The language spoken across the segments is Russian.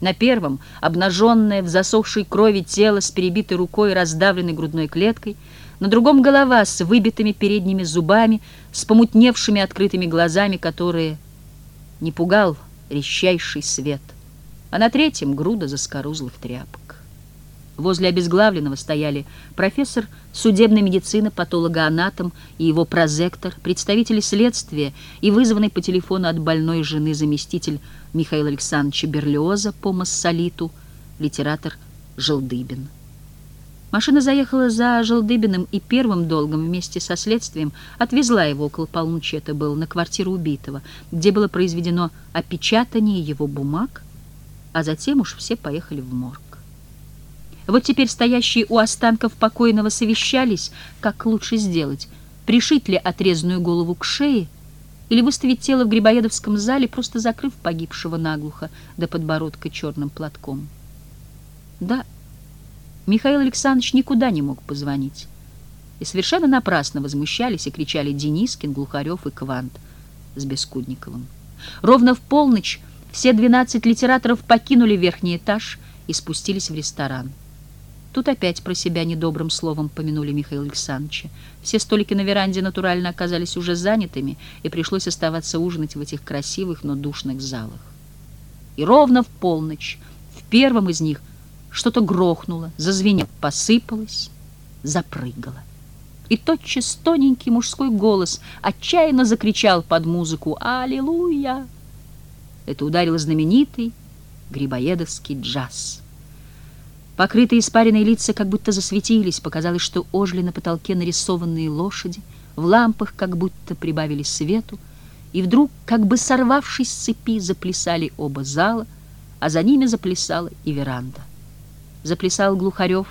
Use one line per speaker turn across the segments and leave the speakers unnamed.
На первом — обнаженное в засохшей крови тело с перебитой рукой и раздавленной грудной клеткой, на другом — голова с выбитыми передними зубами, с помутневшими открытыми глазами, которые не пугал резчайший свет, а на третьем — груда заскорузлых тряпок. Возле обезглавленного стояли профессор судебной медицины, патологоанатом и его прозектор, представители следствия и вызванный по телефону от больной жены заместитель Михаила Александровича Берлиоза по массолиту, литератор Желдыбин. Машина заехала за Желдыбиным и первым долгом вместе со следствием отвезла его около полуночи, это было, на квартиру убитого, где было произведено опечатание его бумаг, а затем уж все поехали в морг. Вот теперь стоящие у останков покойного совещались, как лучше сделать, пришить ли отрезанную голову к шее или выставить тело в Грибоедовском зале, просто закрыв погибшего наглухо до подбородка черным платком. Да, Михаил Александрович никуда не мог позвонить. И совершенно напрасно возмущались и кричали Денискин, Глухарев и Квант с Бескудниковым. Ровно в полночь все двенадцать литераторов покинули верхний этаж и спустились в ресторан. Тут опять про себя недобрым словом помянули Михаила Александровича. Все столики на веранде натурально оказались уже занятыми, и пришлось оставаться ужинать в этих красивых, но душных залах. И ровно в полночь в первом из них что-то грохнуло, зазвенело, посыпалось, запрыгало. И тотчас тоненький мужской голос отчаянно закричал под музыку «Аллилуйя!». Это ударил знаменитый грибоедовский джаз. Покрытые испаренные лица как будто засветились, показалось, что ожили на потолке нарисованные лошади, в лампах как будто прибавили свету, и вдруг, как бы сорвавшись с цепи, заплясали оба зала, а за ними заплясала и веранда. Заплясал Глухарев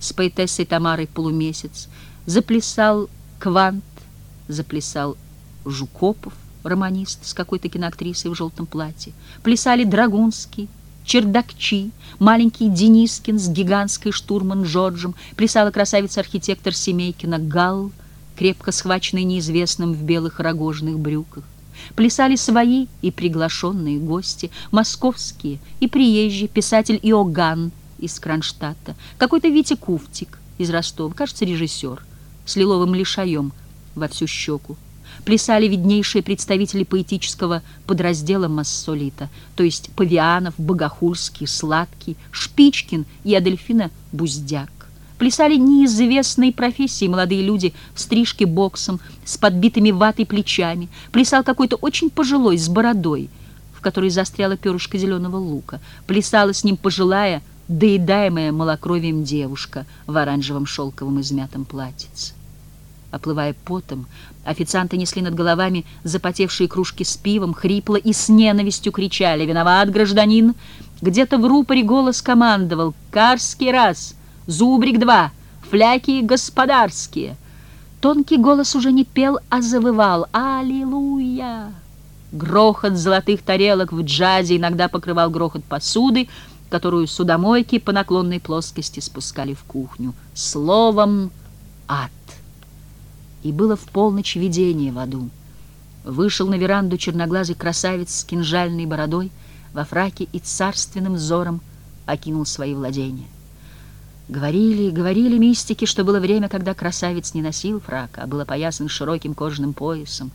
с поэтессой Тамарой полумесяц, заплясал Квант, заплясал Жукопов, романист с какой-то киноактрисой в желтом платье, плясали Драгунский, Чердакчи, маленький Денискин с гигантской штурман Джорджем, плясала красавица-архитектор Семейкина Галл, крепко схваченный неизвестным в белых рогожных брюках. Плясали свои и приглашенные гости, московские и приезжие, писатель Иоганн из Кронштадта, какой-то Витя Куфтик из Ростова, кажется, режиссер, с лиловым лишаем во всю щеку плясали виднейшие представители поэтического подраздела массолита, то есть Павианов, Богохульский, Сладкий, Шпичкин и Адельфина Буздяк. Плясали неизвестные профессии молодые люди в стрижке боксом, с подбитыми ватой плечами. Плясал какой-то очень пожилой, с бородой, в которой застряла перышко зеленого лука. Плясала с ним пожилая, доедаемая малокровием девушка в оранжевом шелковом измятом платьице. Оплывая потом, официанты несли над головами запотевшие кружки с пивом, хрипло и с ненавистью кричали «Виноват, гражданин!» Где-то в рупоре голос командовал «Карский раз! Зубрик два! Фляки господарские!» Тонкий голос уже не пел, а завывал «Аллилуйя!» Грохот золотых тарелок в джазе иногда покрывал грохот посуды, которую судомойки по наклонной плоскости спускали в кухню. Словом, ад и было в полночь видение в аду. Вышел на веранду черноглазый красавец с кинжальной бородой во фраке и царственным взором окинул свои владения. Говорили, говорили мистики, что было время, когда красавец не носил фрака, а был опоясан широким кожаным поясом,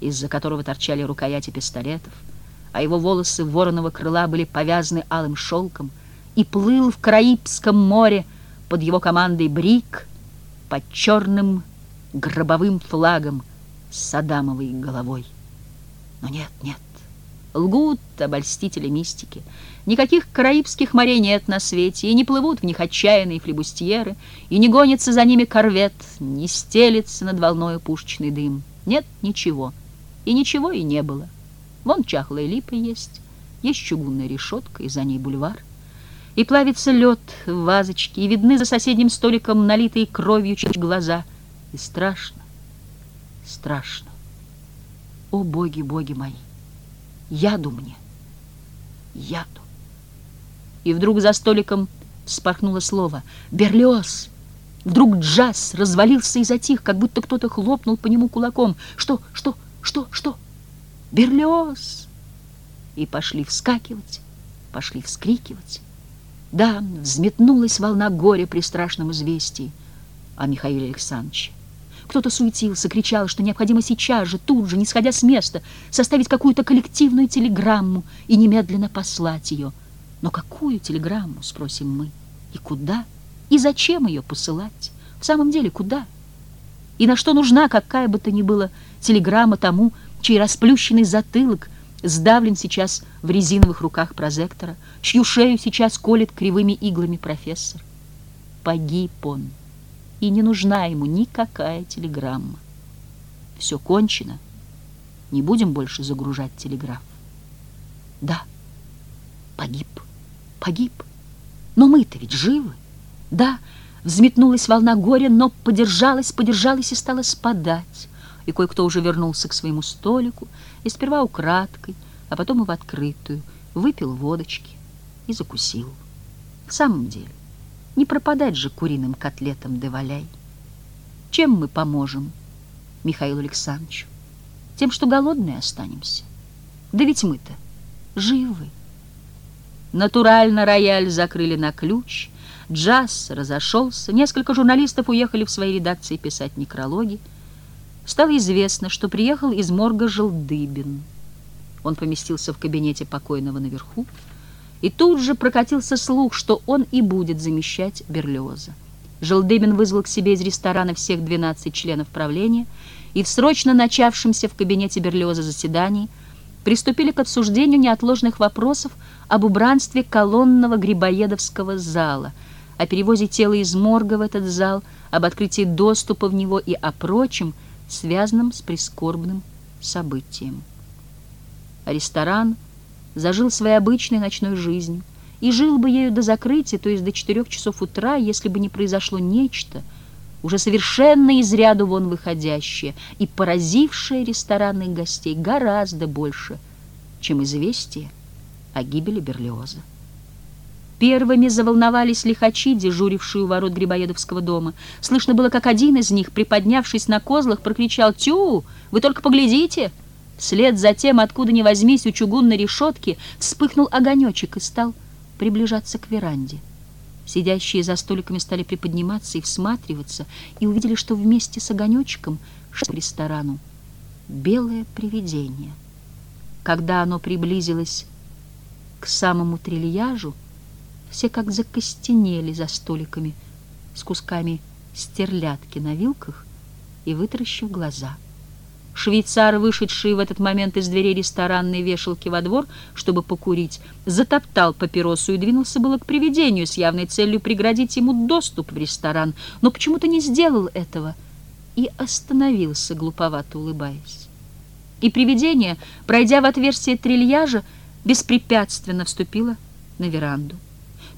из-за которого торчали рукояти пистолетов, а его волосы вороного крыла были повязаны алым шелком, и плыл в Караибском море под его командой Брик под черным гробовым флагом с Адамовой головой. Но нет, нет, лгут обольстители мистики. Никаких караибских морей нет на свете, и не плывут в них отчаянные флебустьеры, и не гонится за ними корвет, не стелится над волною пушечный дым. Нет ничего, и ничего и не было. Вон чахлая липа есть, есть чугунная решетка, и за ней бульвар. И плавится лед в вазочке, и видны за соседним столиком налитые кровью глаза — и страшно, страшно. О, боги, боги мои, яду мне, яду. И вдруг за столиком вспорхнуло слово «Берлиоз!» Вдруг джаз развалился и затих, как будто кто-то хлопнул по нему кулаком. «Что, что, что, что? Берлиоз!» И пошли вскакивать пошли вскрикивать. Да, взметнулась волна горя при страшном известии о Михаиле Александровиче. Кто-то суетился, кричал, что необходимо сейчас же, тут же, не сходя с места, составить какую-то коллективную телеграмму и немедленно послать ее. Но какую телеграмму, спросим мы, и куда, и зачем ее посылать? В самом деле, куда? И на что нужна какая бы то ни была телеграмма тому, чей расплющенный затылок сдавлен сейчас в резиновых руках прозектора, чью шею сейчас колет кривыми иглами профессор. Погиб он, и не нужна ему никакая телеграмма. Все кончено, не будем больше загружать телеграф. Да, погиб, погиб, но мы-то ведь живы. Да, взметнулась волна горя, но подержалась, подержалась и стала спадать и кое-кто уже вернулся к своему столику, и сперва украдкой, а потом и в открытую, выпил водочки и закусил. В самом деле, не пропадать же куриным котлетам де валяй. Чем мы поможем Михаилу Александровичу? Тем, что голодные останемся. Да ведь мы-то живы. Натурально рояль закрыли на ключ, джаз разошелся, несколько журналистов уехали в свои редакции писать некрологи, стало известно, что приехал из морга Желдыбин. Он поместился в кабинете покойного наверху, и тут же прокатился слух, что он и будет замещать Берлиоза. Желдыбин вызвал к себе из ресторана всех 12 членов правления, и в срочно начавшемся в кабинете Берлиоза заседании приступили к обсуждению неотложных вопросов об убранстве колонного Грибоедовского зала, о перевозе тела из морга в этот зал, об открытии доступа в него и о прочем, связанным с прискорбным событием. ресторан зажил своей обычной ночной жизнью и жил бы ею до закрытия, то есть до четырех часов утра, если бы не произошло нечто, уже совершенно из ряду вон выходящее и поразившее ресторанных гостей гораздо больше, чем известие о гибели Берлиоза. Первыми заволновались лихачи, дежурившие у ворот Грибоедовского дома. Слышно было, как один из них, приподнявшись на козлах, прокричал «Тю! Вы только поглядите!» Вслед за тем, откуда ни возьмись, у чугунной решетки вспыхнул огонечек и стал приближаться к веранде. Сидящие за столиками стали приподниматься и всматриваться, и увидели, что вместе с огонечком к ресторану белое привидение. Когда оно приблизилось к самому трильяжу, все как закостенели за столиками с кусками стерлядки на вилках и вытаращив глаза. Швейцар, вышедший в этот момент из дверей ресторанной вешалки во двор, чтобы покурить, затоптал папиросу и двинулся было к привидению с явной целью преградить ему доступ в ресторан, но почему-то не сделал этого и остановился, глуповато улыбаясь. И привидение, пройдя в отверстие трильяжа, беспрепятственно вступило на веранду.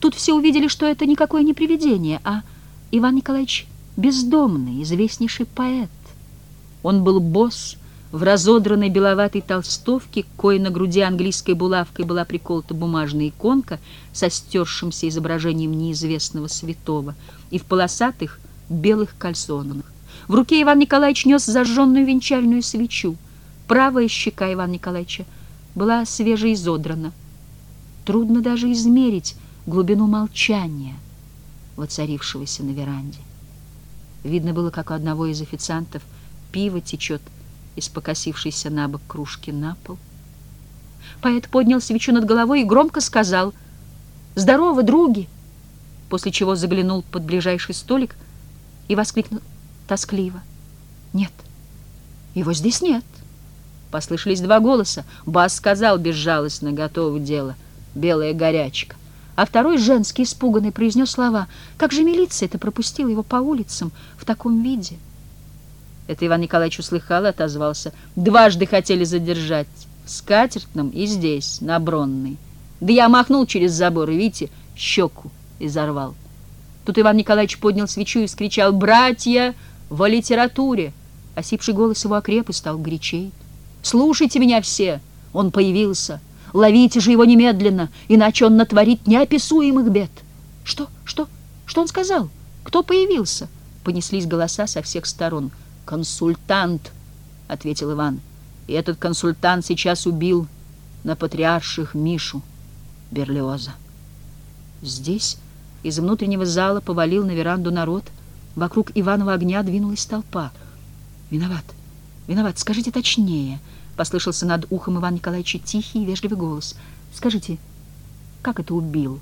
Тут все увидели, что это никакое не привидение, а Иван Николаевич Бездомный, известнейший поэт. Он был босс в разодранной беловатой толстовке, кое на груди английской булавкой была приколота бумажная иконка со стершимся изображением неизвестного святого и в полосатых белых кальсонах. В руке Иван Николаевич нес зажженную венчальную свечу. Правая щека Ивана Николаевича была свежеизодрана. Трудно даже измерить, глубину молчания, воцарившегося на веранде. Видно было, как у одного из официантов пиво течет из покосившейся на бок кружки на пол. Поэт поднял свечу над головой и громко сказал «Здорово, други!» после чего заглянул под ближайший столик и воскликнул тоскливо «Нет, его здесь нет!» Послышались два голоса. Бас сказал безжалостно, готово дело, белая горячка а второй, женский, испуганный, произнес слова. «Как же милиция это пропустила его по улицам в таком виде?» Это Иван Николаевич услыхал и отозвался. «Дважды хотели задержать. В Скатертном и здесь, на Бронной. Да я махнул через забор, и, видите, щеку изорвал». Тут Иван Николаевич поднял свечу и вскричал «Братья во литературе!» Осипший голос его окреп и стал горячей. «Слушайте меня все! Он появился!» Ловите же его немедленно, иначе он натворит неописуемых бед. Что? Что? Что он сказал? Кто появился? Понеслись голоса со всех сторон. Консультант, ответил Иван. И этот консультант сейчас убил на патриарших Мишу. Берлиоза. Здесь из внутреннего зала повалил на веранду народ. Вокруг Иванова огня двинулась толпа. «Виноват, виноват, скажите точнее», — послышался над ухом Ивана Николаевича тихий и вежливый голос. «Скажите, как это убил?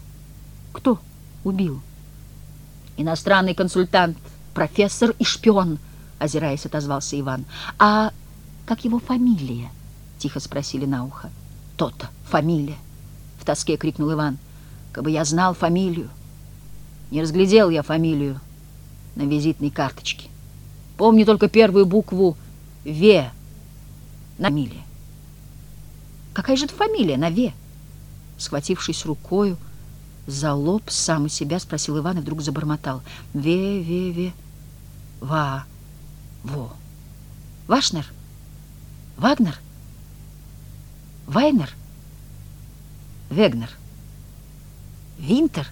Кто убил?» «Иностранный консультант, профессор и шпион», — озираясь, отозвался Иван. «А как его фамилия?» — тихо спросили на ухо. «То-то, фамилия!» — в тоске крикнул Иван. «Кабы я знал фамилию!» Не разглядел я фамилию на визитной карточке. Помню только первую букву «В» на фамилии. «Какая же это фамилия на «В»?» Схватившись рукою за лоб, сам у себя спросил Иван и вдруг забормотал. «Ве, ве, ве, ва, во. Вашнер? Вагнер?» Вайнер? Вегнер? Винтер?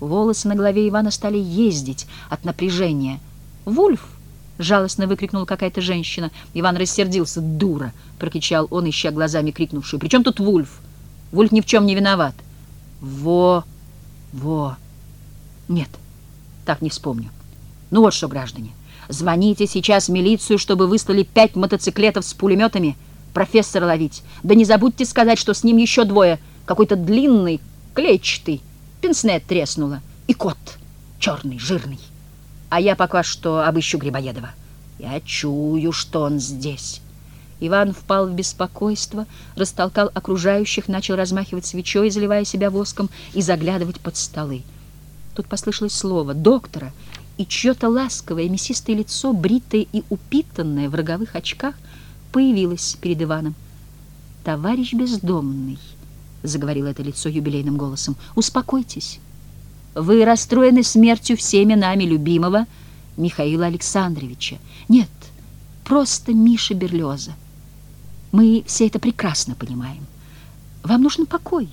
Волосы на голове Ивана стали ездить от напряжения. «Вульф!» — жалостно выкрикнула какая-то женщина. Иван рассердился. «Дура!» — прокричал он, ища глазами крикнувшую. «При чем тут Вульф? Вульф ни в чем не виноват». «Во! Во! Нет, так не вспомню. Ну вот что, граждане, звоните сейчас в милицию, чтобы выслали пять мотоциклетов с пулеметами — профессора ловить. Да не забудьте сказать, что с ним еще двое. Какой-то длинный, клетчатый. Пенсне треснуло. И кот черный, жирный. А я пока что обыщу Грибоедова. Я чую, что он здесь. Иван впал в беспокойство, растолкал окружающих, начал размахивать свечой, заливая себя воском, и заглядывать под столы. Тут послышалось слово «доктора», и чье-то ласковое мясистое лицо, бритое и упитанное в роговых очках — появилась перед Иваном. «Товарищ бездомный», — заговорило это лицо юбилейным голосом, — «успокойтесь. Вы расстроены смертью всеми нами любимого Михаила Александровича. Нет, просто Миша Берлеза. Мы все это прекрасно понимаем. Вам нужен покой.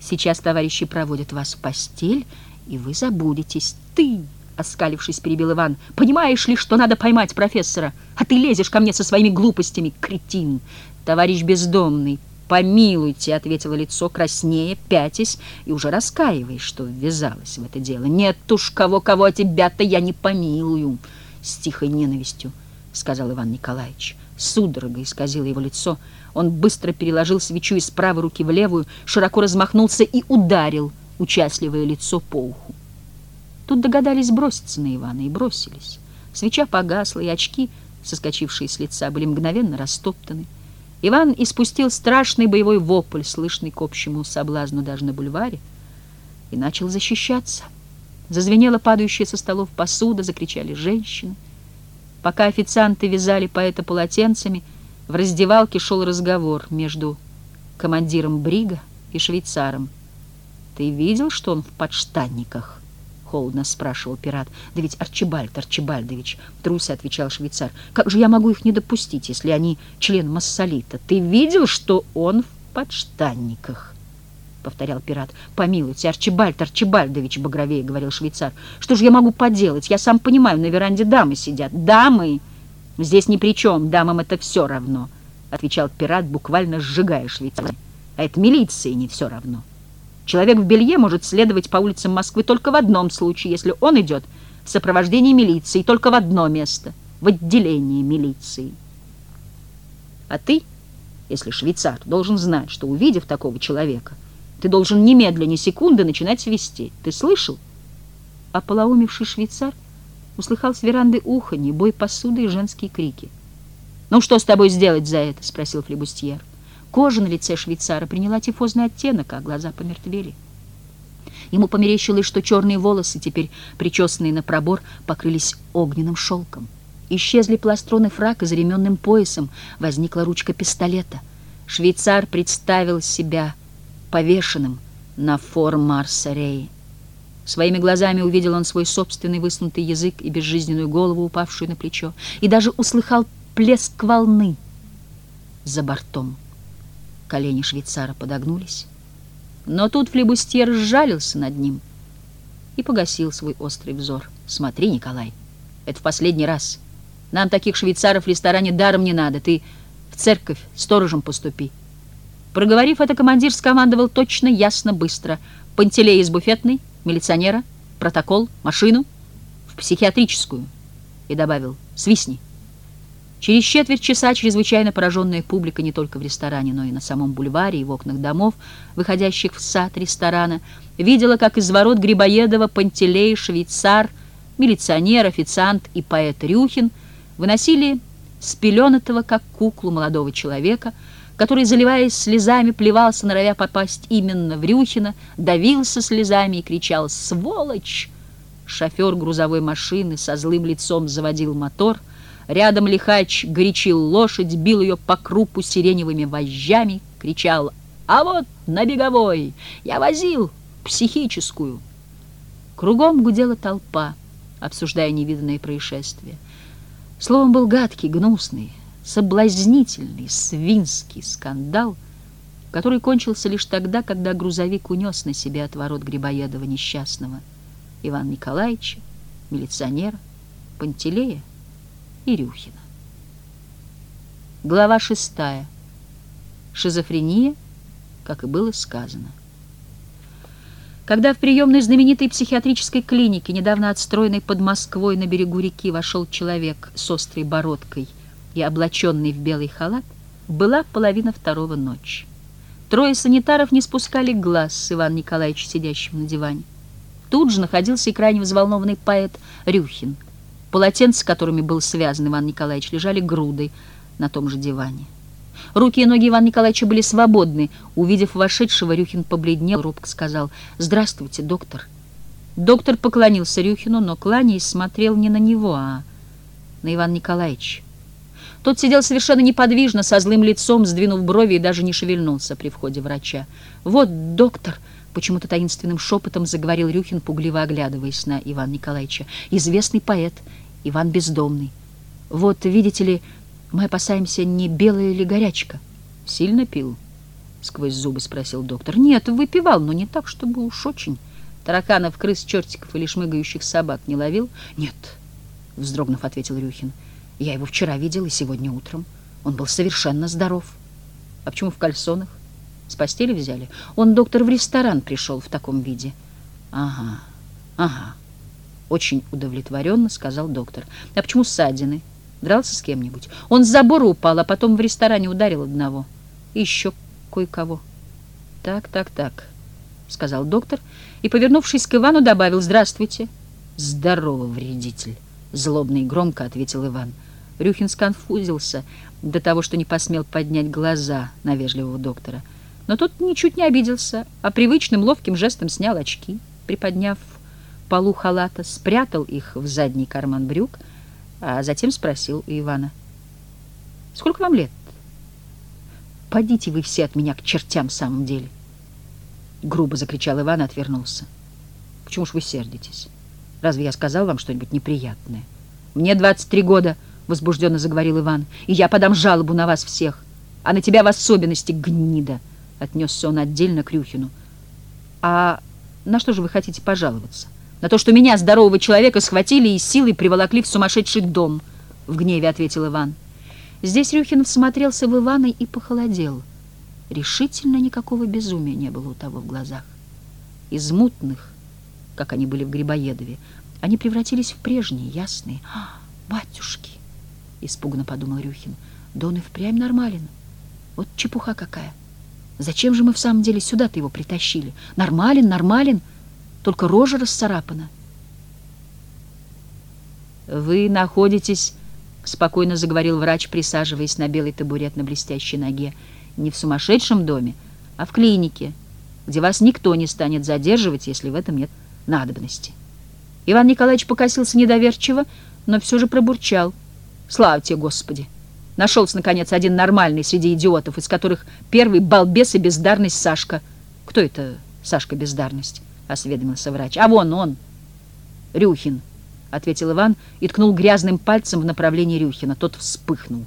Сейчас товарищи проводят вас в постель, и вы забудетесь. Ты Оскалившись, перебил Иван. «Понимаешь ли, что надо поймать профессора? А ты лезешь ко мне со своими глупостями, кретин!» «Товарищ бездомный, помилуйте!» — ответило лицо краснее, пятясь, и уже раскаиваясь, что ввязалась в это дело. «Нет уж кого-кого, а тебя-то я не помилую!» С тихой ненавистью сказал Иван Николаевич. Судорога исказила его лицо. Он быстро переложил свечу из правой руки в левую, широко размахнулся и ударил участливое лицо по уху. Тут догадались броситься на Ивана и бросились. Свеча погасла, и очки, соскочившие с лица, были мгновенно растоптаны. Иван испустил страшный боевой вопль, слышный к общему соблазну даже на бульваре, и начал защищаться. Зазвенела падающая со столов посуда, закричали женщины. Пока официанты вязали поэта полотенцами, в раздевалке шел разговор между командиром Брига и швейцаром. «Ты видел, что он в подштанниках?» — холодно спрашивал пират. «Да ведь Арчибальд Арчибальдович!» — труся отвечал швейцар. «Как же я могу их не допустить, если они член Массолита? Ты видел, что он в подштанниках?» — повторял пират. «Помилуйте, Арчибальд Арчибальдович!» — багровее говорил швейцар. «Что же я могу поделать? Я сам понимаю, на веранде дамы сидят. Дамы! Здесь ни при чем, дамам это все равно!» — отвечал пират, буквально сжигая швейцара. «А это милиции не все равно!» Человек в белье может следовать по улицам Москвы только в одном случае, если он идет в сопровождении милиции, только в одно место — в отделении милиции. А ты, если швейцар, должен знать, что, увидев такого человека, ты должен немедленно, ни секунды начинать свистеть. Ты слышал? А полоумевший швейцар услыхал с веранды уханье, бой посуды и женские крики. «Ну, что с тобой сделать за это?» — спросил флебустьер. Кожа на лице швейцара приняла тифозный оттенок, а глаза помертвели. Ему померещилось, что черные волосы, теперь причесанные на пробор, покрылись огненным шелком. Исчезли пластроны фрака за ременным поясом, возникла ручка пистолета. Швейцар представил себя повешенным на фор Марсарей. Своими глазами увидел он свой собственный высунутый язык и безжизненную голову, упавшую на плечо, и даже услыхал плеск волны за бортом. Колени швейцара подогнулись. Но тут флебустьер сжалился над ним и погасил свой острый взор. «Смотри, Николай, это в последний раз. Нам таких швейцаров в ресторане даром не надо. Ты в церковь сторожем поступи. Проговорив это, командир скомандовал точно, ясно, быстро. Пантелей из буфетной, милиционера, протокол, машину, в психиатрическую. И добавил «Свистни». Через четверть часа чрезвычайно пораженная публика не только в ресторане, но и на самом бульваре и в окнах домов, выходящих в сад ресторана, видела, как из ворот Грибоедова Пантелей, швейцар, милиционер, официант и поэт Рюхин выносили спеленатого, как куклу молодого человека, который, заливаясь слезами, плевался, норовя попасть именно в Рюхина, давился слезами и кричал «Сволочь!». Шофер грузовой машины со злым лицом заводил мотор, рядом лихач горячил лошадь, бил ее по крупу сиреневыми вожжами, кричал «А вот на беговой! Я возил психическую!». Кругом гудела толпа, обсуждая невиданное происшествие. Словом, был гадкий, гнусный, соблазнительный, свинский скандал, который кончился лишь тогда, когда грузовик унес на себе от ворот Грибоедова несчастного Ивана Николаевича, милиционера, Пантелея и Рюхина. Глава шестая. Шизофрения, как и было сказано. Когда в приемной знаменитой психиатрической клиники, недавно отстроенной под Москвой на берегу реки, вошел человек с острой бородкой и облаченный в белый халат, была половина второго ночи. Трое санитаров не спускали глаз с Ивана Николаевича, сидящего на диване. Тут же находился и крайне взволнованный поэт Рюхин. Полотенца, которыми был связан Иван Николаевич, лежали грудой на том же диване. Руки и ноги Ивана Николаевича были свободны. Увидев вошедшего, Рюхин побледнел, робко сказал «Здравствуйте, доктор». Доктор поклонился Рюхину, но, кланяясь, смотрел не на него, а на Ивана Николаевича. Тот сидел совершенно неподвижно, со злым лицом, сдвинув брови и даже не шевельнулся при входе врача. «Вот, доктор!» — почему-то таинственным шепотом заговорил Рюхин, пугливо оглядываясь на Ивана Николаевича. «Известный поэт, Иван Бездомный. Вот, видите ли, мы опасаемся, не белая ли горячка. Сильно пил? Сквозь зубы спросил доктор. Нет, выпивал, но не так, чтобы уж очень. Тараканов, крыс, чертиков или шмыгающих собак не ловил? Нет, вздрогнув, ответил Рюхин. Я его вчера видел и сегодня утром. Он был совершенно здоров. А почему в кальсонах? С постели взяли? Он, доктор, в ресторан пришел в таком виде. Ага, ага. Очень удовлетворенно сказал доктор. А почему ссадины? Дрался с кем-нибудь? Он с забора упал, а потом в ресторане ударил одного. И еще кое-кого. Так, так, так, сказал доктор и, повернувшись к Ивану, добавил «Здравствуйте». «Здорово, вредитель!» Злобно и громко ответил Иван. Рюхин сконфузился до того, что не посмел поднять глаза на вежливого доктора. Но тот ничуть не обиделся, а привычным ловким жестом снял очки, приподняв полу халата, спрятал их в задний карман брюк, а затем спросил у Ивана. «Сколько вам лет?» «Подите вы все от меня к чертям в самом деле!» Грубо закричал Иван и отвернулся. «Почему ж вы сердитесь? Разве я сказал вам что-нибудь неприятное?» «Мне 23 года!» — возбужденно заговорил Иван. «И я подам жалобу на вас всех, а на тебя в особенности, гнида!» — отнесся он отдельно к Рюхину. «А на что же вы хотите пожаловаться?» на то, что меня, здорового человека, схватили и силой приволокли в сумасшедший дом, — в гневе ответил Иван. Здесь Рюхин всмотрелся в Ивана и похолодел. Решительно никакого безумия не было у того в глазах. Из мутных, как они были в Грибоедове, они превратились в прежние, ясные. «А, батюшки!» — испуганно подумал Рюхин. «Да он и впрямь нормален. Вот чепуха какая! Зачем же мы в самом деле сюда-то его притащили? Нормален, нормален!» только рожа расцарапана. «Вы находитесь...» — спокойно заговорил врач, присаживаясь на белый табурет на блестящей ноге. «Не в сумасшедшем доме, а в клинике, где вас никто не станет задерживать, если в этом нет надобности». Иван Николаевич покосился недоверчиво, но все же пробурчал. «Слава тебе, Господи!» Нашелся, наконец, один нормальный среди идиотов, из которых первый балбес и бездарность Сашка. Кто это Сашка бездарность? — осведомился врач. «А вон он, Рюхин», — ответил Иван и ткнул грязным пальцем в направлении Рюхина. Тот вспыхнул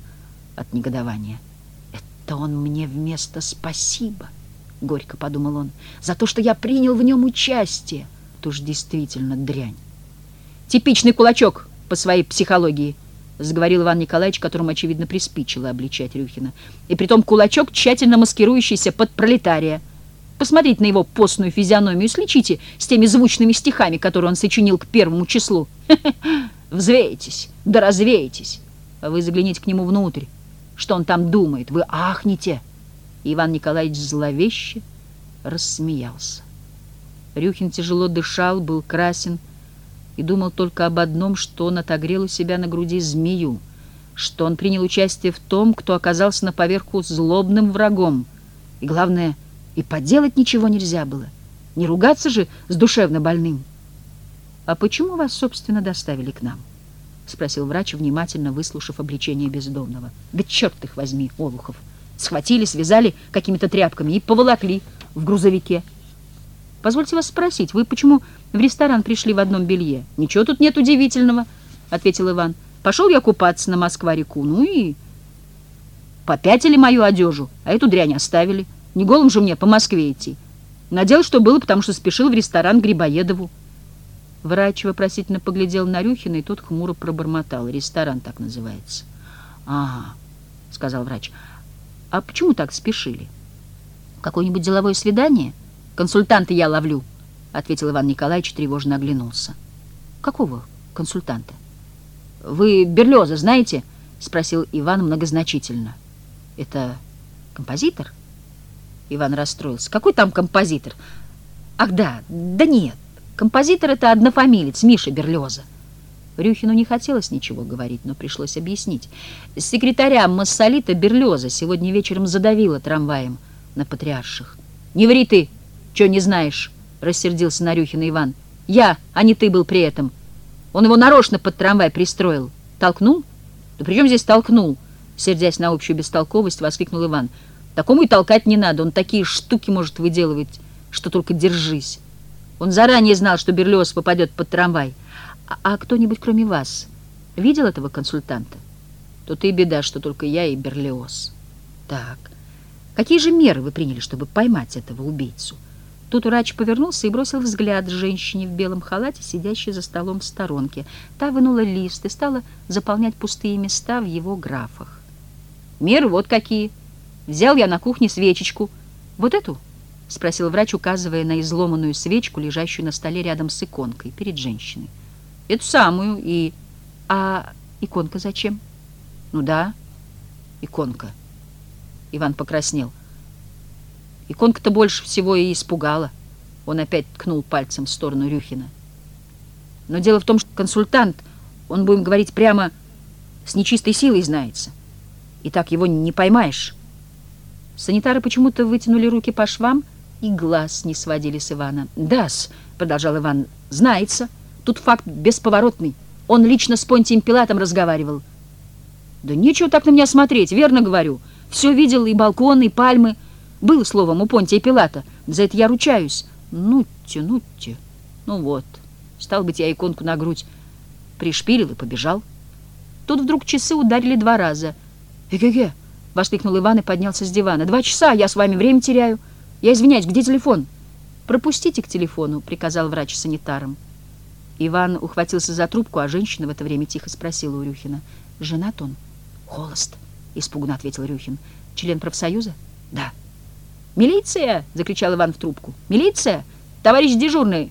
от негодования. «Это он мне вместо спасибо», — горько подумал он, «за то, что я принял в нем участие. Это уж действительно дрянь. Типичный кулачок по своей психологии». Заговорил Иван Николаевич, которому, очевидно, приспичило обличать Рюхина. И притом кулачок, тщательно маскирующийся под пролетария. Посмотрите на его постную физиономию и слечите с теми звучными стихами, которые он сочинил к первому числу. Взвейтесь, да развейтесь. Вы загляните к нему внутрь. Что он там думает? Вы ахнете. Иван Николаевич зловеще рассмеялся. Рюхин тяжело дышал, был красен и думал только об одном, что он отогрел у себя на груди змею, что он принял участие в том, кто оказался на поверху злобным врагом. И главное, и поделать ничего нельзя было. Не ругаться же с душевно больным. «А почему вас, собственно, доставили к нам?» — спросил врач, внимательно выслушав обличение бездомного. «Да черт их возьми, Олухов! Схватили, связали какими-то тряпками и поволокли в грузовике». Позвольте вас спросить, вы почему в ресторан пришли в одном белье? Ничего тут нет удивительного, ответил Иван. Пошел я купаться на Москва-реку, ну и попятили мою одежу, а эту дрянь оставили. Не голым же мне по Москве идти. Надел, что было, потому что спешил в ресторан Грибоедову. Врач вопросительно поглядел на Рюхина, и тот хмуро пробормотал. Ресторан так называется. «Ага», — сказал врач. «А почему так спешили? Какое-нибудь деловое свидание?» «Консультанта я ловлю», — ответил Иван Николаевич, тревожно оглянулся. «Какого консультанта?» «Вы Берлеза знаете?» — спросил Иван многозначительно. «Это композитор?» Иван расстроился. «Какой там композитор?» «Ах, да, да нет. Композитор — это однофамилец, Миша Берлеза». Рюхину не хотелось ничего говорить, но пришлось объяснить. Секретаря Массолита Берлеза сегодня вечером задавила трамваем на Патриарших. «Не ври ты!» «Че не знаешь?» — рассердился Нарюхин Иван. «Я, а не ты был при этом. Он его нарочно под трамвай пристроил. Толкнул? Да при чем здесь толкнул?» Сердясь на общую бестолковость, воскликнул Иван. «Такому и толкать не надо. Он такие штуки может выделывать, что только держись. Он заранее знал, что Берлиоз попадет под трамвай. А, а кто-нибудь, кроме вас, видел этого консультанта? Тут и беда, что только я и Берлиоз. Так, какие же меры вы приняли, чтобы поймать этого убийцу?» Тут врач повернулся и бросил взгляд женщине в белом халате, сидящей за столом в сторонке. Та вынула лист и стала заполнять пустые места в его графах. «Меры вот какие. Взял я на кухне свечечку. Вот эту?» — спросил врач, указывая на изломанную свечку, лежащую на столе рядом с иконкой, перед женщиной. «Эту самую и...» «А иконка зачем?» «Ну да, иконка». Иван покраснел. Иконка-то больше всего и испугала. Он опять ткнул пальцем в сторону Рюхина. Но дело в том, что консультант, он, будем говорить прямо, с нечистой силой знается. И так его не поймаешь. Санитары почему-то вытянули руки по швам и глаз не сводили с Ивана. «Да-с», — продолжал Иван, — «знается. Тут факт бесповоротный. Он лично с Понтием Пилатом разговаривал». «Да нечего так на меня смотреть, верно говорю. Все видел, и балкон, и пальмы». Было словом у Понтия Пилата. За это я ручаюсь. Ну-те, ну-те. Ну вот. Стал быть, я иконку на грудь пришпилил и побежал. Тут вдруг часы ударили два раза. «Эге-ге!» — воскликнул Иван и поднялся с дивана. «Два часа, я с вами время теряю. Я извиняюсь, где телефон?» «Пропустите к телефону», — приказал врач санитарам. Иван ухватился за трубку, а женщина в это время тихо спросила у Рюхина. «Женат он?» «Холост», — испуганно ответил Рюхин. «Член профсоюза?» «Да». «Милиция!» — закричал Иван в трубку. «Милиция! Товарищ дежурный,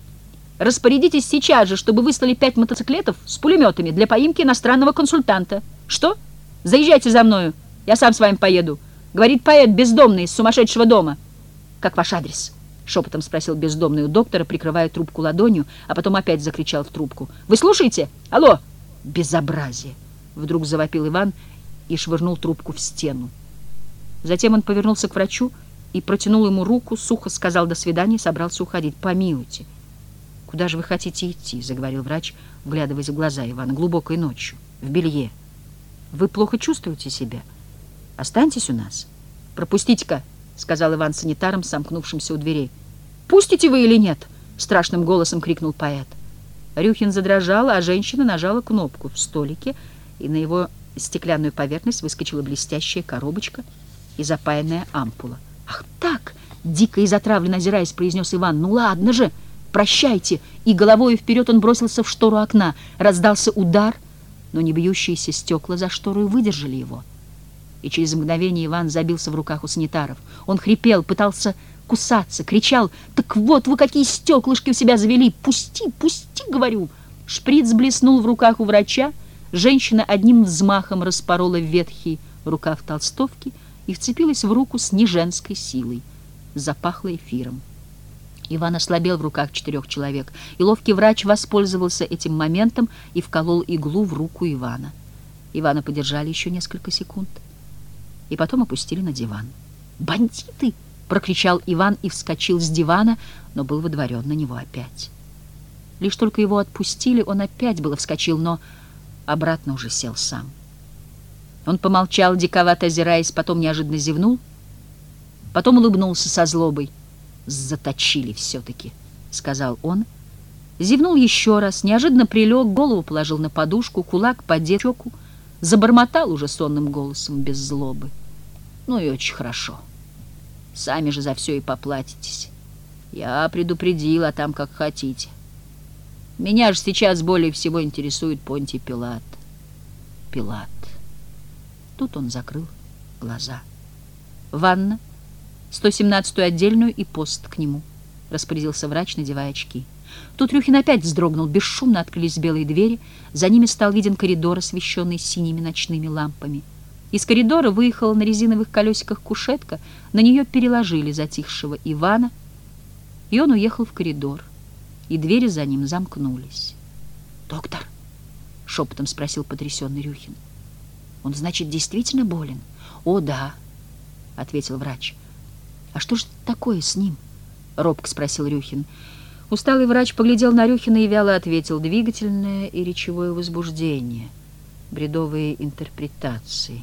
распорядитесь сейчас же, чтобы выслали пять мотоциклетов с пулеметами для поимки иностранного консультанта. Что? Заезжайте за мною, я сам с вами поеду. Говорит поэт бездомный из сумасшедшего дома. Как ваш адрес?» Шепотом спросил бездомный у доктора, прикрывая трубку ладонью, а потом опять закричал в трубку. «Вы слушаете? Алло!» «Безобразие!» Вдруг завопил Иван и швырнул трубку в стену. Затем он повернулся к врачу и протянул ему руку, сухо сказал «до свидания» и собрался уходить. «Помилуйте». «Куда же вы хотите идти?» — заговорил врач, вглядываясь в глаза Ивана. «Глубокой ночью, в белье. Вы плохо чувствуете себя? Останьтесь у нас». «Пропустите-ка», — сказал Иван санитаром, сомкнувшимся у дверей. «Пустите вы или нет?» — страшным голосом крикнул поэт. Рюхин задрожал, а женщина нажала кнопку в столике, и на его стеклянную поверхность выскочила блестящая коробочка и запаянная ампула. «Ах так!» — дико и затравленно озираясь, произнес Иван. «Ну ладно же! Прощайте!» И головой вперед он бросился в штору окна. Раздался удар, но не бьющиеся стекла за штору выдержали его. И через мгновение Иван забился в руках у санитаров. Он хрипел, пытался кусаться, кричал, «Так вот вы какие стеклышки у себя завели! Пусти, пусти!» — говорю. Шприц блеснул в руках у врача, женщина одним взмахом распорола ветхий рукав толстовки и вцепилась в руку с неженской силой. Запахло эфиром. Иван ослабел в руках четырех человек, и ловкий врач воспользовался этим моментом и вколол иглу в руку Ивана. Ивана подержали еще несколько секунд, и потом опустили на диван. «Бандиты!» — прокричал Иван и вскочил с дивана, но был выдворен на него опять. Лишь только его отпустили, он опять было вскочил, но обратно уже сел сам. Он помолчал, диковато озираясь, потом неожиданно зевнул, потом улыбнулся со злобой — заточили все-таки», — сказал он. Зевнул еще раз, неожиданно прилег, голову положил на подушку, кулак подет щеку, забормотал уже сонным голосом, без злобы. «Ну и очень хорошо. Сами же за все и поплатитесь. Я предупредил, а там как хотите. Меня же сейчас более всего интересует Понтий Пилат. Пилат». Тут он закрыл глаза. «Ванна?» 117-ю отдельную и пост к нему», — распорядился врач, надевая очки. Тут Рюхин опять вздрогнул, бесшумно открылись белые двери, за ними стал виден коридор, освещенный синими ночными лампами. Из коридора выехала на резиновых колесиках кушетка, на нее переложили затихшего Ивана, и он уехал в коридор, и двери за ним замкнулись. «Доктор?» — шепотом спросил потрясенный Рюхин. «Он, значит, действительно болен?» «О, да», — ответил врач. «А что же такое с ним?» — робко спросил Рюхин. Усталый врач поглядел на Рюхина и вяло ответил. «Двигательное и речевое возбуждение, бредовые интерпретации.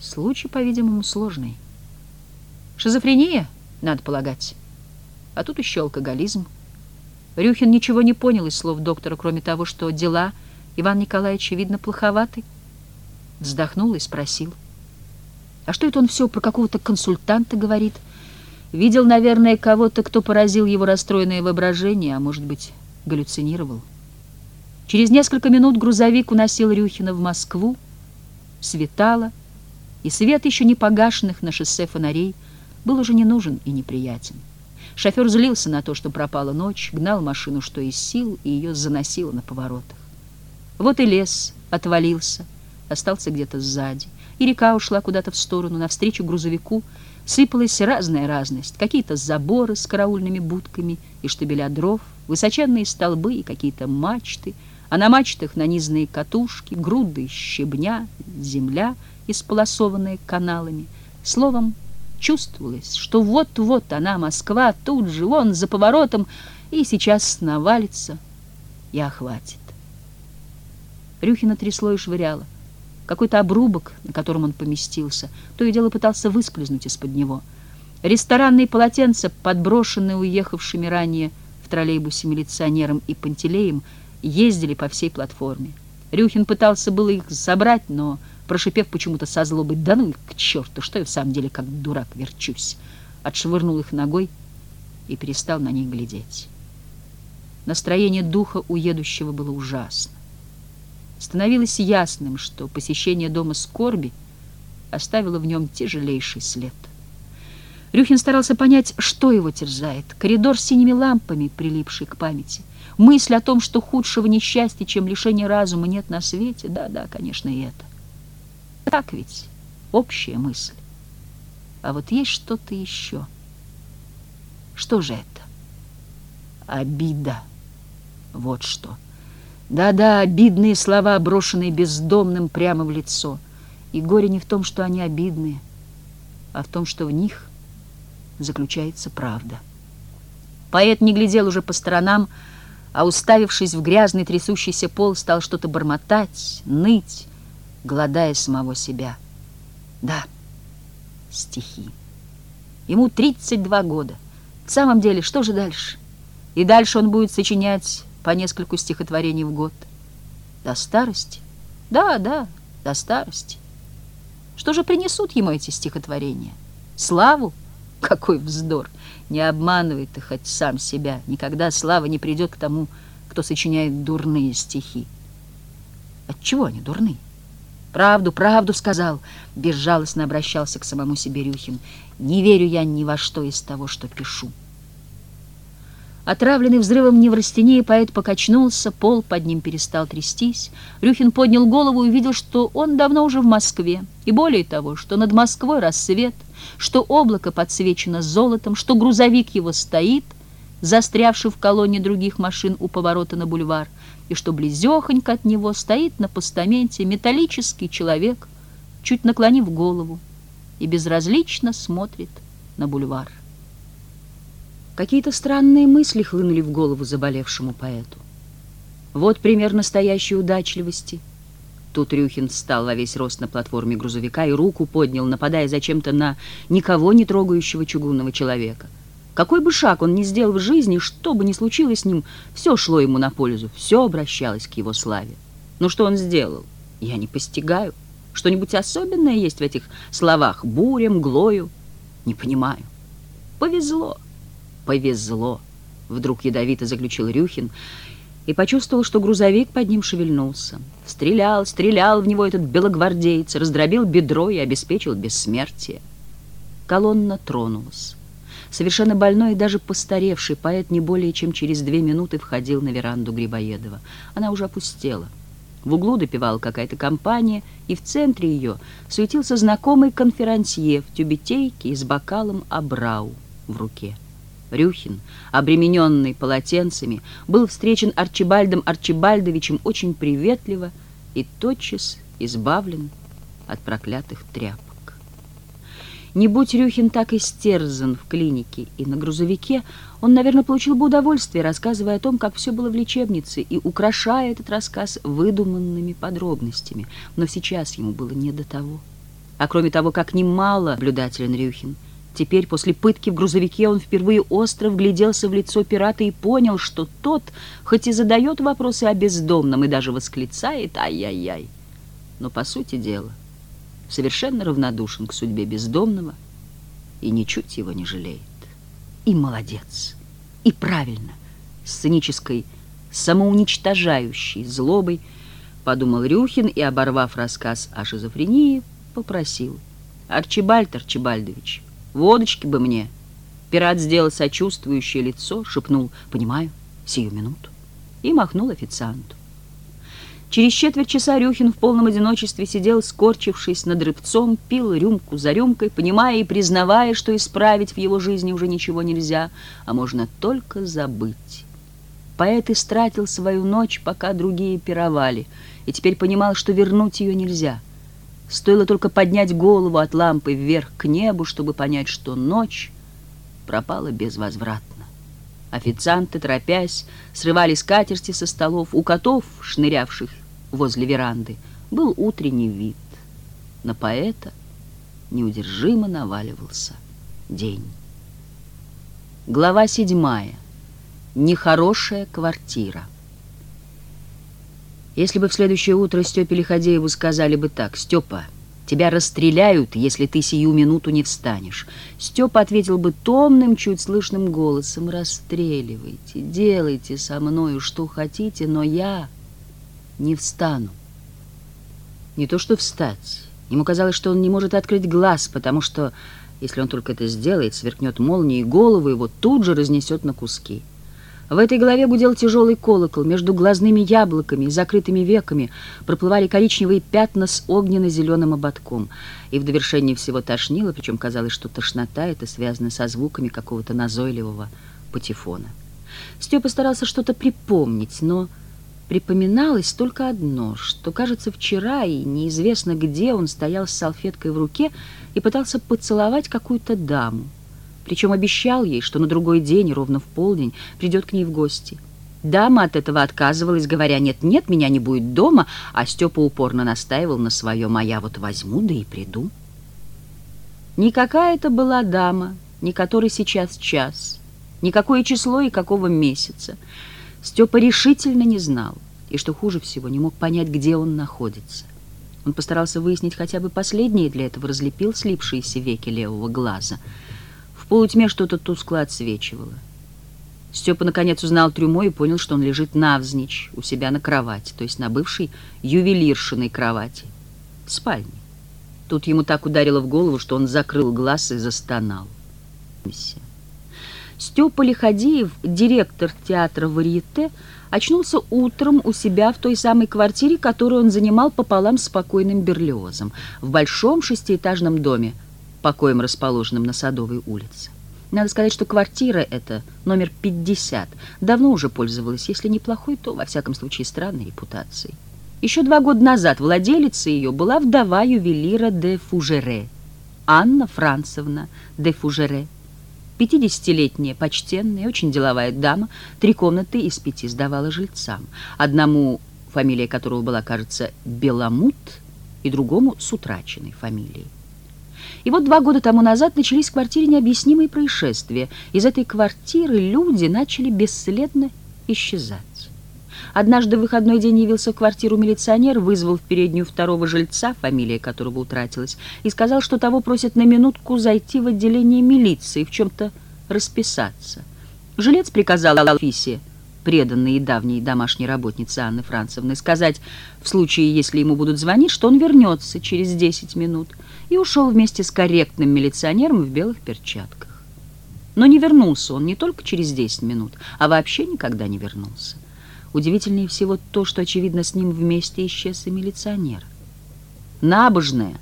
Случай, по-видимому, сложный. Шизофрения, надо полагать. А тут еще алкоголизм». Рюхин ничего не понял из слов доктора, кроме того, что дела Иван Николаевича, видно, плоховаты. Вздохнул и спросил — а что это он все про какого-то консультанта говорит? Видел, наверное, кого-то, кто поразил его расстроенное воображение, а, может быть, галлюцинировал. Через несколько минут грузовик уносил Рюхина в Москву. Светало, и свет еще не погашенных на шоссе фонарей был уже не нужен и неприятен. Шофер злился на то, что пропала ночь, гнал машину, что из сил, и ее заносило на поворотах. Вот и лес отвалился, остался где-то сзади. И река ушла куда-то в сторону, навстречу грузовику. Сыпалась разная разность, какие-то заборы с караульными будками и штабеля дров, высоченные столбы и какие-то мачты, а на мачтах нанизанные катушки, груды щебня, земля, исполосованная каналами. Словом, чувствовалось, что вот-вот она, Москва, тут же, вон, за поворотом, и сейчас навалится и охватит. Рюхина трясло и швыряло какой-то обрубок, на котором он поместился, то и дело пытался выскользнуть из-под него. Ресторанные полотенца, подброшенные уехавшими ранее в троллейбусе милиционером и Пантелеем, ездили по всей платформе. Рюхин пытался было их забрать, но, прошипев почему-то со злобой, «Да ну к черту, что я в самом деле как дурак верчусь!» отшвырнул их ногой и перестал на них глядеть. Настроение духа у едущего было ужасно становилось ясным, что посещение дома скорби оставило в нем тяжелейший след. Рюхин старался понять, что его терзает. Коридор с синими лампами, прилипший к памяти. Мысль о том, что худшего несчастья, чем лишение разума, нет на свете. Да-да, конечно, и это. Так ведь общая мысль. А вот есть что-то еще. Что же это? Обида. Вот что. Да-да, обидные слова, брошенные бездомным прямо в лицо. И горе не в том, что они обидные, а в том, что в них заключается правда. Поэт не глядел уже по сторонам, а, уставившись в грязный трясущийся пол, стал что-то бормотать, ныть, голодая самого себя. Да, стихи. Ему 32 года. В самом деле, что же дальше? И дальше он будет сочинять по нескольку стихотворений в год. До старости? Да, да, до старости. Что же принесут ему эти стихотворения? Славу? Какой вздор! Не обманывай ты хоть сам себя. Никогда слава не придет к тому, кто сочиняет дурные стихи. Отчего они дурны? Правду, правду сказал, безжалостно обращался к самому себе Рюхин. Не верю я ни во что из того, что пишу. Отравленный взрывом неврастении поэт покачнулся, пол под ним перестал трястись. Рюхин поднял голову и увидел, что он давно уже в Москве. И более того, что над Москвой рассвет, что облако подсвечено золотом, что грузовик его стоит, застрявший в колонне других машин у поворота на бульвар, и что близехонько от него стоит на постаменте металлический человек, чуть наклонив голову, и безразлично смотрит на бульвар. Какие-то странные мысли хлынули в голову заболевшему поэту. Вот пример настоящей удачливости. Тут Рюхин встал во весь рост на платформе грузовика и руку поднял, нападая зачем-то на никого не трогающего чугунного человека. Какой бы шаг он ни сделал в жизни, что бы ни случилось с ним, все шло ему на пользу, все обращалось к его славе. Но что он сделал? Я не постигаю. Что-нибудь особенное есть в этих словах? Буря, мглою? Не понимаю. Повезло повезло, вдруг ядовито заключил Рюхин и почувствовал, что грузовик под ним шевельнулся. Стрелял, стрелял в него этот белогвардеец, раздробил бедро и обеспечил бессмертие. Колонна тронулась. Совершенно больной и даже постаревший поэт не более чем через две минуты входил на веранду Грибоедова. Она уже опустела. В углу допевала какая-то компания, и в центре ее суетился знакомый конферансье в тюбетейке и с бокалом Абрау в руке. Рюхин, обремененный полотенцами, был встречен Арчибальдом Арчибальдовичем очень приветливо и тотчас избавлен от проклятых тряпок. Не будь Рюхин так истерзан в клинике и на грузовике, он, наверное, получил бы удовольствие, рассказывая о том, как все было в лечебнице, и украшая этот рассказ выдуманными подробностями. Но сейчас ему было не до того. А кроме того, как немало наблюдателен Рюхин — Теперь, после пытки в грузовике, он впервые остро вгляделся в лицо пирата и понял, что тот, хоть и задает вопросы о бездомном и даже восклицает «ай-яй-яй», но, по сути дела, совершенно равнодушен к судьбе бездомного и ничуть его не жалеет. И молодец, и правильно, сценической, самоуничтожающей злобой, подумал Рюхин и, оборвав рассказ о шизофрении, попросил «Арчибальд Арчибальдович, Водочки бы мне. Пират сделал сочувствующее лицо, шепнул «Понимаю, сию минуту» и махнул официанту. Через четверть часа Рюхин в полном одиночестве сидел, скорчившись над рыбцом, пил рюмку за рюмкой, понимая и признавая, что исправить в его жизни уже ничего нельзя, а можно только забыть. Поэт истратил свою ночь, пока другие пировали, и теперь понимал, что вернуть ее нельзя — Стоило только поднять голову от лампы вверх к небу, чтобы понять, что ночь пропала безвозвратно. Официанты, торопясь, срывали скатерти со столов. У котов, шнырявших возле веранды, был утренний вид. На поэта неудержимо наваливался день. Глава седьмая. Нехорошая квартира. Если бы в следующее утро Степе Лиходееву сказали бы так, «Степа, тебя расстреляют, если ты сию минуту не встанешь», Степа ответил бы томным, чуть слышным голосом, «Расстреливайте, делайте со мною что хотите, но я не встану». Не то что встать. Ему казалось, что он не может открыть глаз, потому что, если он только это сделает, сверкнет молния, и голову его тут же разнесет на куски. В этой голове гудел тяжелый колокол, между глазными яблоками и закрытыми веками проплывали коричневые пятна с огненно-зеленым ободком, и в довершении всего тошнило, причем казалось, что тошнота это связана со звуками какого-то назойливого патефона. Степа старался что-то припомнить, но припоминалось только одно, что, кажется, вчера и неизвестно где он стоял с салфеткой в руке и пытался поцеловать какую-то даму причем обещал ей, что на другой день, ровно в полдень, придет к ней в гости. Дама от этого отказывалась, говоря, нет-нет, меня не будет дома, а Степа упорно настаивал на своем, а я вот возьму, да и приду. Никакая это была дама, ни который сейчас час, никакое число и какого месяца. Степа решительно не знал, и, что хуже всего, не мог понять, где он находится. Он постарался выяснить хотя бы последнее, для этого разлепил слипшиеся веки левого глаза — полутьме что-то тускло отсвечивало. Степа наконец узнал трюмо и понял, что он лежит навзничь у себя на кровати, то есть на бывшей ювелиршиной кровати, в спальне. Тут ему так ударило в голову, что он закрыл глаз и застонал. Степа Лиходеев, директор театра «Варьете», очнулся утром у себя в той самой квартире, которую он занимал пополам с спокойным Берлиозом, в большом шестиэтажном доме, покоем расположенном на Садовой улице. Надо сказать, что квартира эта, номер 50, давно уже пользовалась, если неплохой, то, во всяком случае, странной репутацией. Еще два года назад владелицей ее была вдова ювелира де Фужере, Анна Францевна де Фужере. Пятидесятилетняя, почтенная, очень деловая дама, три комнаты из пяти сдавала жильцам. Одному, фамилия которого была, кажется, Беломут, и другому с утраченной фамилией. И вот два года тому назад начались в квартире необъяснимые происшествия. Из этой квартиры люди начали бесследно исчезать. Однажды в выходной день явился в квартиру милиционер, вызвал в переднюю второго жильца, фамилия которого утратилась, и сказал, что того просят на минутку зайти в отделение милиции, в чем-то расписаться. Жилец приказал Алфисе, преданной и давней домашней работнице Анны Францевны, сказать, в случае, если ему будут звонить, что он вернется через 10 минут и ушел вместе с корректным милиционером в белых перчатках. Но не вернулся он не только через 10 минут, а вообще никогда не вернулся. Удивительнее всего то, что, очевидно, с ним вместе исчез и милиционер. Набожная,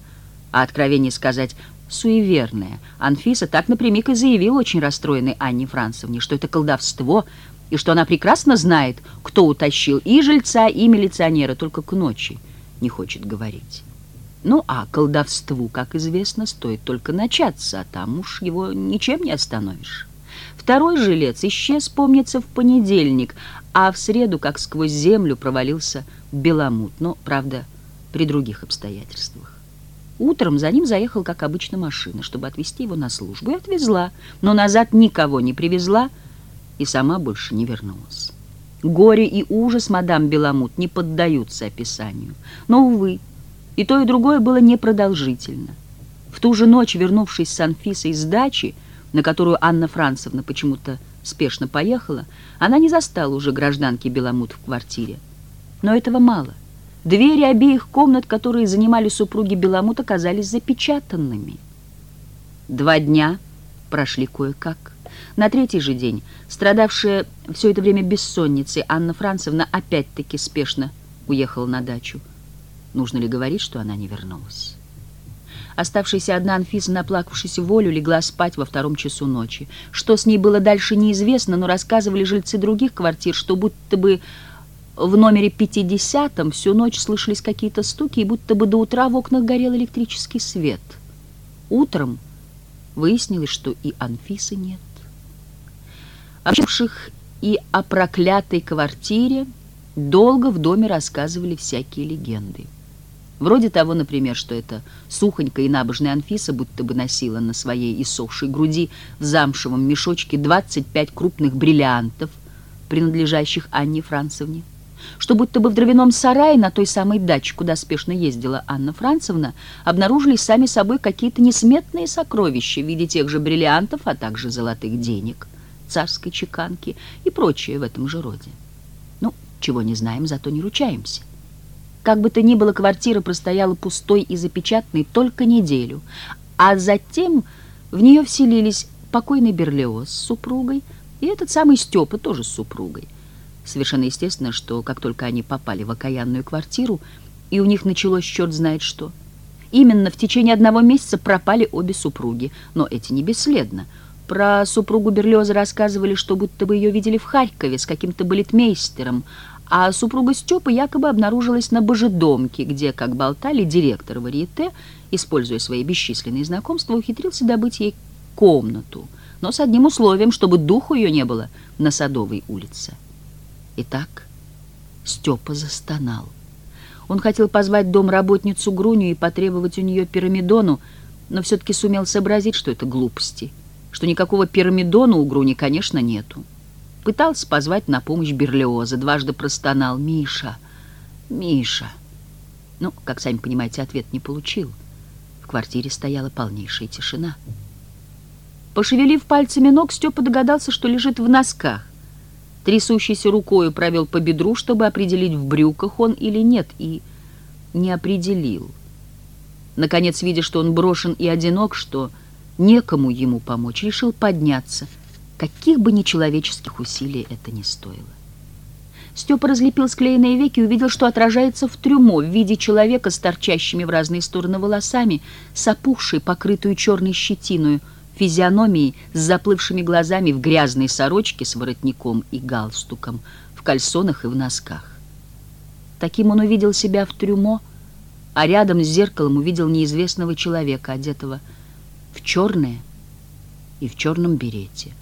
а откровение сказать, суеверная, Анфиса так напрямик и заявила очень расстроенной Анне Францевне, что это колдовство, и что она прекрасно знает, кто утащил и жильца, и милиционера, только к ночи не хочет говорить. Ну, а колдовству, как известно, стоит только начаться, а там уж его ничем не остановишь. Второй жилец исчез, помнится, в понедельник, а в среду, как сквозь землю, провалился Беломут, но, правда, при других обстоятельствах. Утром за ним заехал, как обычно, машина, чтобы отвезти его на службу, и отвезла, но назад никого не привезла и сама больше не вернулась. Горе и ужас мадам Беломут не поддаются описанию, но, увы, и то, и другое было непродолжительно. В ту же ночь, вернувшись с Анфисой с дачи, на которую Анна Францевна почему-то спешно поехала, она не застала уже гражданки Беломут в квартире. Но этого мало. Двери обеих комнат, которые занимали супруги Беломут, оказались запечатанными. Два дня прошли кое-как. На третий же день, страдавшая все это время бессонницей, Анна Францевна опять-таки спешно уехала на дачу. Нужно ли говорить, что она не вернулась? Оставшаяся одна Анфиса, наплакавшись волю, легла спать во втором часу ночи. Что с ней было дальше, неизвестно, но рассказывали жильцы других квартир, что будто бы в номере пятидесятом всю ночь слышались какие-то стуки, и будто бы до утра в окнах горел электрический свет. Утром выяснилось, что и Анфисы нет. О и о проклятой квартире долго в доме рассказывали всякие легенды. Вроде того, например, что эта сухонькая и набожная Анфиса будто бы носила на своей иссохшей груди в замшевом мешочке 25 крупных бриллиантов, принадлежащих Анне Францевне, что будто бы в дровяном сарае на той самой даче, куда спешно ездила Анна Францевна, обнаружились сами собой какие-то несметные сокровища в виде тех же бриллиантов, а также золотых денег, царской чеканки и прочее в этом же роде. Ну, чего не знаем, зато не ручаемся. Как бы то ни было, квартира простояла пустой и запечатанной только неделю, а затем в нее вселились покойный Берлиоз с супругой и этот самый Степа тоже с супругой. Совершенно естественно, что как только они попали в окаянную квартиру, и у них началось черт знает что. Именно в течение одного месяца пропали обе супруги, но эти не бесследно. Про супругу Берлиоза рассказывали, что будто бы ее видели в Харькове с каким-то балетмейстером, а супруга Степы якобы обнаружилась на Божедомке, где, как болтали, директор Варьете, используя свои бесчисленные знакомства, ухитрился добыть ей комнату, но с одним условием, чтобы духу ее не было на Садовой улице. Итак, Степа застонал. Он хотел позвать домработницу Груню и потребовать у нее пирамидону, но все-таки сумел сообразить, что это глупости, что никакого пирамидона у Груни, конечно, нету. Пытался позвать на помощь Берлиоза, дважды простонал «Миша! Миша!». Ну, как сами понимаете, ответ не получил. В квартире стояла полнейшая тишина. Пошевелив пальцами ног, Степа догадался, что лежит в носках. трясущейся рукою провел по бедру, чтобы определить, в брюках он или нет, и не определил. Наконец, видя, что он брошен и одинок, что некому ему помочь, решил подняться, каких бы нечеловеческих усилий это ни стоило. Степа разлепил склеенные веки и увидел, что отражается в трюмо в виде человека с торчащими в разные стороны волосами, с опухшей, покрытую черной щетиной, физиономией, с заплывшими глазами в грязной сорочке с воротником и галстуком, в кальсонах и в носках. Таким он увидел себя в трюмо, а рядом с зеркалом увидел неизвестного человека, одетого в черное и в черном берете.